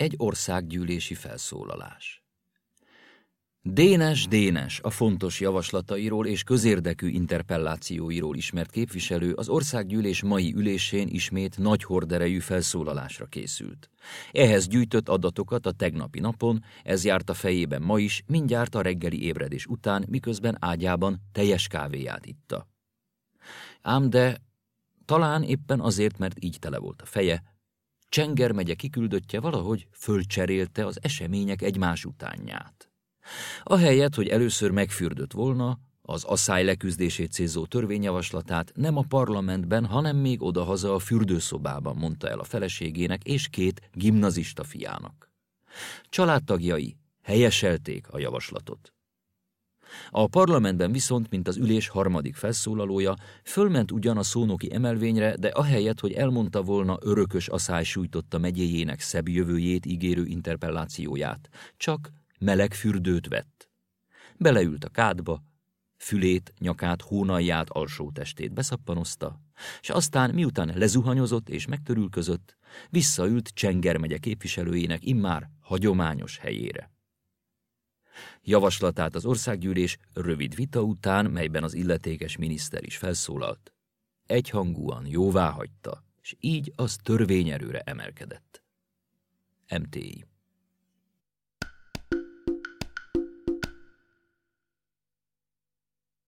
Egy országgyűlési felszólalás. Dénes Dénes, a fontos javaslatairól és közérdekű interpellációiról ismert képviselő az országgyűlés mai ülésén ismét nagy horderejű felszólalásra készült. Ehhez gyűjtött adatokat a tegnapi napon, ez járt a fejében ma is, mindjárt a reggeli ébredés után, miközben ágyában teljes kávéját itta. Ám de talán éppen azért, mert így tele volt a feje, Csenger megye kiküldöttje valahogy fölcserélte az események egymás utánját. Ahelyett, hogy először megfürdött volna, az asszály leküzdését célzó törvényjavaslatát nem a parlamentben, hanem még odahaza a fürdőszobában mondta el a feleségének és két gimnazista fiának. Családtagjai helyeselték a javaslatot. A parlamentben viszont, mint az ülés harmadik felszólalója, fölment ugyan a szónoki emelvényre, de ahelyett, hogy elmondta volna örökös aszály sújtotta megyéjének szebb jövőjét ígérő interpellációját, csak meleg fürdőt vett. Beleült a kádba, fülét, nyakát, hónalját, alsó testét beszappanozta, és aztán, miután lezuhanyozott és megtörülközött, visszaült Csenger megye képviselőjének immár hagyományos helyére. Javaslatát az országgyűlés rövid vita után, melyben az illetékes miniszter is felszólalt, egyhangúan jóvá hagyta, és így az törvényerőre emelkedett. MTI